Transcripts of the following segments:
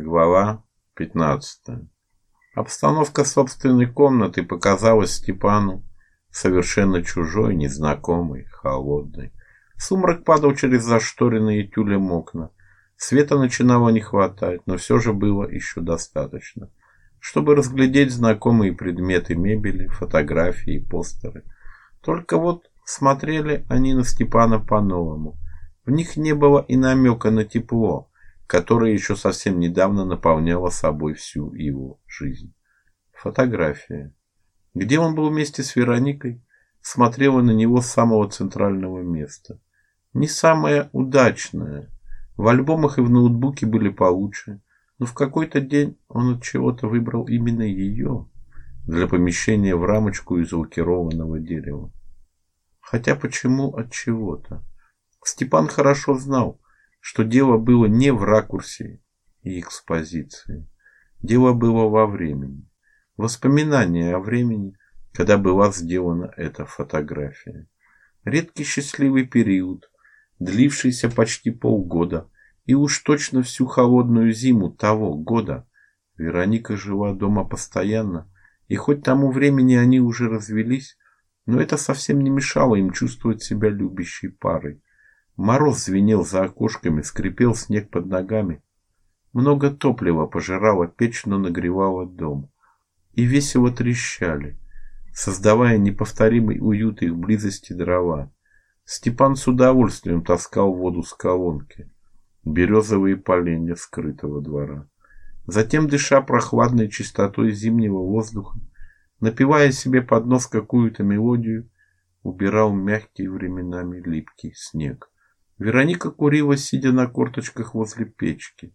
Глава 15. Обстановка собственной комнаты показалась Степану совершенно чужой, незнакомой, холодной. Сумрак падал через зашторенные тюлем окна. Света начинало не хватать, но все же было еще достаточно, чтобы разглядеть знакомые предметы мебели, фотографии и постеры. Только вот смотрели они на Степана по-новому. В них не было и намека на тепло, которая еще совсем недавно наполняла собой всю его жизнь. Фотография. Где он был вместе с Вероникой, смотрела на него с самого центрального места. Не самая удачная. В альбомах и в ноутбуке были получше, но в какой-то день он от чего-то выбрал именно ее для помещения в рамочку из лакированного дерева. Хотя почему от чего-то? Степан хорошо знал, что дело было не в ракурсе и экспозиции. Дело было во времени. Воспоминания о времени, когда была сделана эта фотография. Редкий счастливый период, длившийся почти полгода, и уж точно всю холодную зиму того года Вероника жила дома постоянно, и хоть тому времени они уже развелись, но это совсем не мешало им чувствовать себя любящей парой. Мороз звенел за окошками, скрипел снег под ногами. Много топлива пожирала печь, но нагревала дом. И весело трещали, создавая неповторимый уют их близости дрова. Степан с удовольствием таскал воду с колонки, березовые поленья скрытого двора. Затем, дыша прохладной чистотой зимнего воздуха, напевая себе под нос какую-то мелодию, убирал мягкий временами липкий снег. Вероника курила, сидя на корточках возле печки.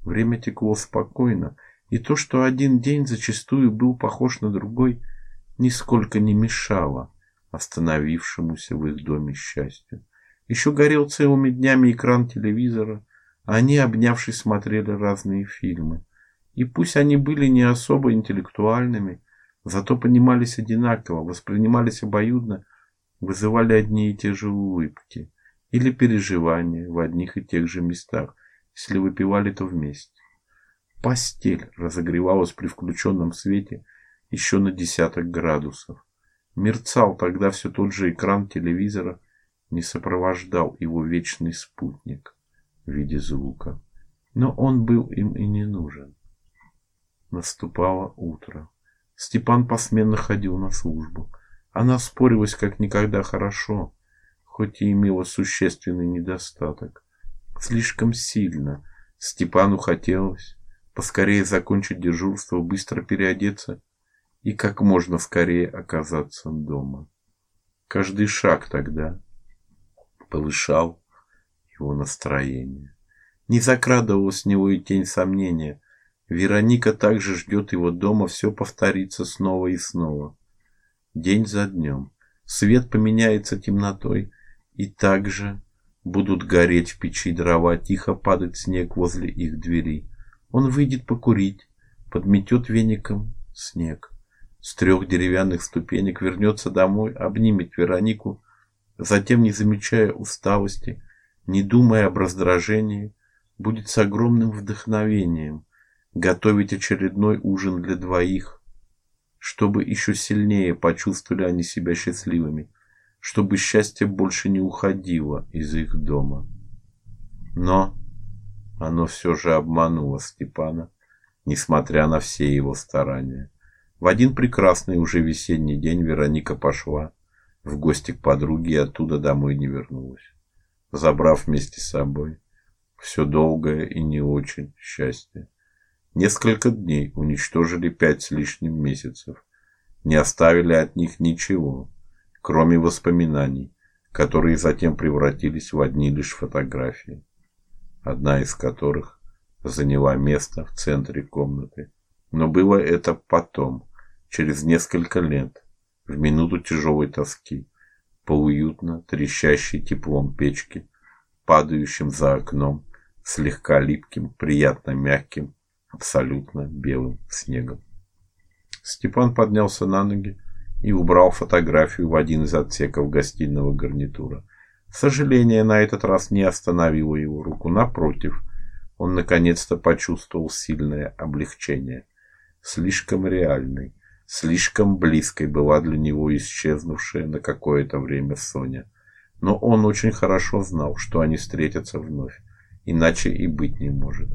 Время текло спокойно, и то, что один день зачастую был похож на другой, нисколько не мешало остановившемуся в их доме счастью. Еще горел целыми днями экран телевизора, а они, обнявшись, смотрели разные фильмы. И пусть они были не особо интеллектуальными, зато понимались одинаково, воспринимались обоюдно, вызывали одни и те же улыбки или переживания в одних и тех же местах, если выпивали то вместе. Постель разогревалась при включенном свете еще на десяток градусов. Мерцал тогда все тот же экран телевизора, не сопровождал его вечный спутник в виде звука. Но он был им и не нужен. Наступало утро. Степан посменно ходил на службу. Она спорилась как никогда хорошо хоть и имела существенный недостаток. Слишком сильно Степану хотелось поскорее закончить дежурство, быстро переодеться и как можно скорее оказаться дома. Каждый шаг тогда повышал его настроение. Не закрадывалась с него и тень сомнения. Вероника также ждет его дома, все повторится снова и снова. День за днем. Свет поменяется темнотой, и также будут гореть в печи дрова, тихо падать снег возле их дверей. Он выйдет покурить, подметет веником снег. С трех деревянных ступенек вернется домой, обнимет Веронику, затем, не замечая усталости, не думая об раздражении, будет с огромным вдохновением готовить очередной ужин для двоих, чтобы еще сильнее почувствовали они себя счастливыми чтобы счастье больше не уходило из их дома. Но оно все же обмануло Степана, несмотря на все его старания. В один прекрасный уже весенний день Вероника пошла в гости к подруге и оттуда домой не вернулась, забрав вместе с собой все долгое и не очень счастье. Несколько дней уничтожили пять с лишним месяцев, не оставили от них ничего кроме воспоминаний, которые затем превратились в одни лишь фотографии, одна из которых заняла место в центре комнаты. Но было это потом, через несколько лет, в минуту тяжелой тоски, по уютно трещащей теплом печки, падающим за окном, слегка липким, приятно мягким, абсолютно белым снегом. Степан поднялся на ноги и убрал фотографию в один из отсеков гостиного гарнитура. Сожаление на этот раз не остановило его руку, напротив, он наконец-то почувствовал сильное облегчение. Слишком реальной, слишком близкой была для него исчезнувшая на какое-то время Соня. Но он очень хорошо знал, что они встретятся вновь, иначе и быть не может.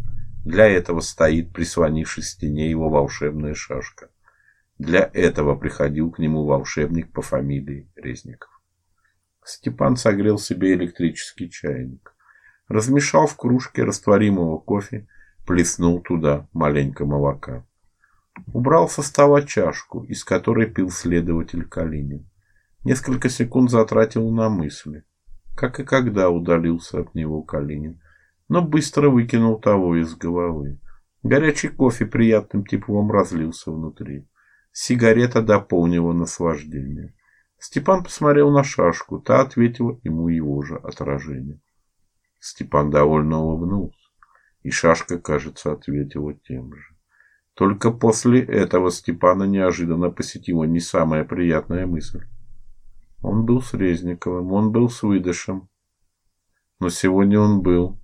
Для этого стоит, прислонившись к стене, его волшебная шашка. Для этого приходил к нему волшебник по фамилии Резников. Степан согрел себе электрический чайник, размешал в кружке растворимого кофе, плеснул туда маленько молока. Убрал со стола чашку, из которой пил следователь Калинин. Несколько секунд затратил на мысли, как и когда удалился от него Калинин, но быстро выкинул того из головы. Горячий кофе приятным теплом разлился внутри. Сигарета дополнила наслаждение. Степан посмотрел на шашку, та ответила ему его же отражение. Степан довольно улыбнулся, и шашка, кажется, ответила тем же. Только после этого Степана неожиданно посетила не самая приятная мысль. Он был с Резниковым, он был с Выдышем. Но сегодня он был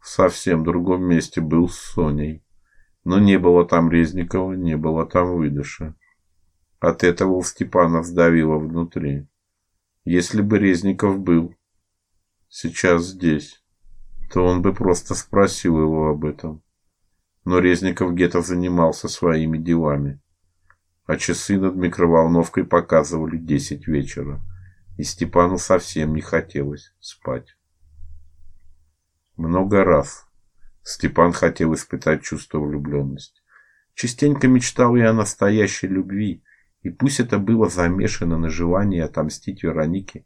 в совсем другом месте, был с Соней. Но не было там Резникова, не было там Выдыша. От этого у Степана сдавило внутри. Если бы Резников был сейчас здесь, то он бы просто спросил его об этом. Но Резников где-то занимался своими делами. А часы над микроволновкой показывали десять вечера, и Степану совсем не хотелось спать. Много раз Степан хотел испытать чувство влюбленности. Частенько мечтал и о настоящей любви, и пусть это было замешано на желании отомстить Веронике,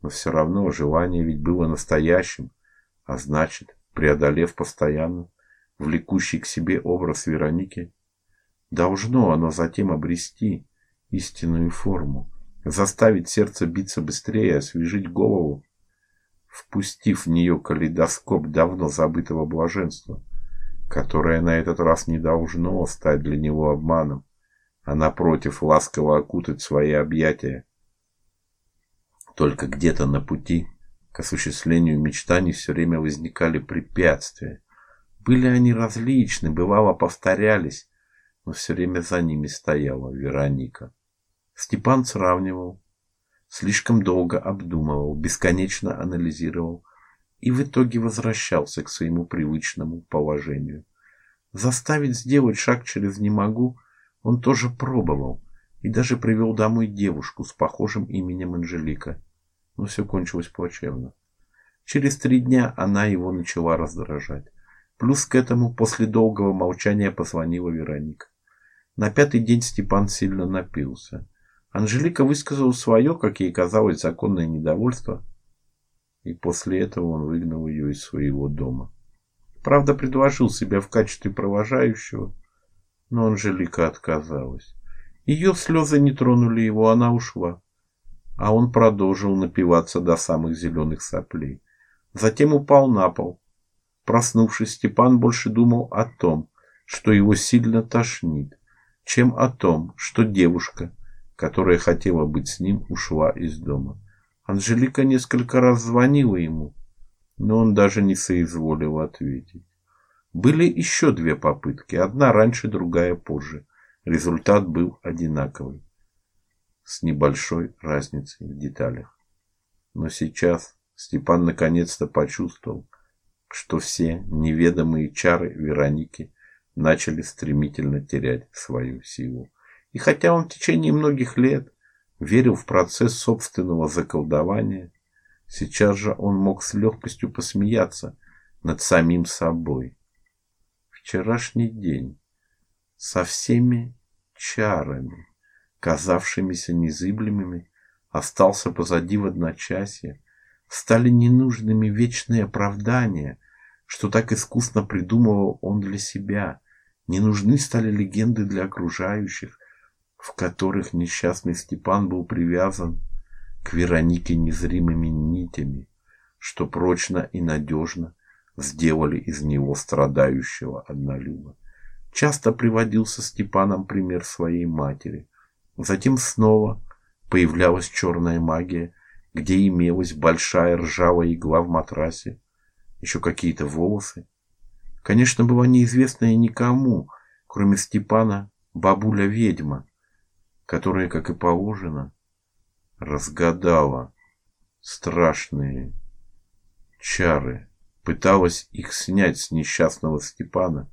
но все равно желание ведь было настоящим, а значит, преодолев постоянно влекущий к себе образ Вероники, должно оно затем обрести истинную форму, заставить сердце биться быстрее, освежить голову, впустив в нее калейдоскоп давно забытого блаженства, которое на этот раз не должно стать для него обманом, а напротив ласково окутать свои объятия. Только где-то на пути к осуществлению мечтаний все время возникали препятствия. Были они различны, бывало повторялись, но все время за ними стояла Вероника. Степан сравнивал, слишком долго обдумывал, бесконечно анализировал и в итоге возвращался к своему привычному положению. Заставить сделать шаг через не могу он тоже пробовал и даже привел домой девушку с похожим именем Анжелика. Но все кончилось плачевно. Через три дня она его начала раздражать. Плюс к этому после долгого молчания позвонила Вероника. На пятый день Степан сильно напился. Анжелика высказала свое, как ей казалось, законное недовольство, и после этого он выгнал ее из своего дома. Правда, предложил себя в качестве провожающего, но Анжелика отказалась. Ее слезы не тронули его, она ушла. А он продолжил напиваться до самых зеленых соплей. Затем упал на пол. Проснувшись, Степан больше думал о том, что его сильно тошнит, чем о том, что девушка, которая хотела быть с ним, ушла из дома. Анжелика несколько раз звонила ему, но он даже не соизволил ответить. Были еще две попытки, одна раньше, другая позже. Результат был одинаковый, с небольшой разницей в деталях. Но сейчас Степан наконец-то почувствовал, что все неведомые чары Вероники начали стремительно терять свою силу. И хотя он в течение многих лет верил в процесс собственного заколдования, сейчас же он мог с легкостью посмеяться над самим собой вчерашний день со всеми чарами, казавшимися незыблемыми, остался позади в одночасье, стали ненужными вечные оправдания, что так искусно придумывал он для себя. Не нужны стали легенды для окружающих, в которых несчастный Степан был привязан к Веронике незримыми нитями, что прочно и надежно сделали из него страдающего однолюба. Часто приводился Степаном пример своей матери. Затем снова появлялась черная магия, где имелась большая ржавая игла в матрасе, еще какие-то волосы, конечно, была неизвестная никому, кроме Степана, бабуля-ведьма, которая, как и положено, разгадала страшные чары, пыталась их снять с несчастного Степана,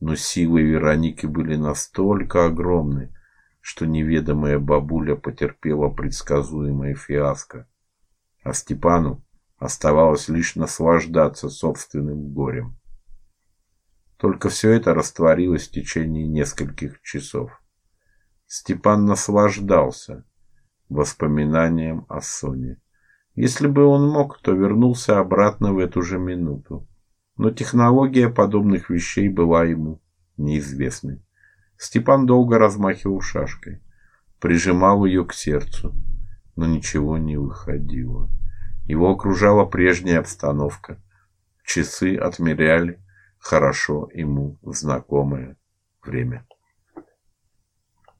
но силы Вероники были настолько огромны, что неведомая бабуля потерпела предсказуемое фиаско, а Степану оставалось лишь наслаждаться собственным горем. Только все это растворилось в течение нескольких часов. Степан наслаждался воспоминанием о Соне. Если бы он мог, то вернулся обратно в эту же минуту. Но технология подобных вещей была ему неизвестной. Степан долго размахивал шашкой, прижимал ее к сердцу, но ничего не выходило. Его окружала прежняя обстановка. Часы отмеряли хорошо ему знакомое время.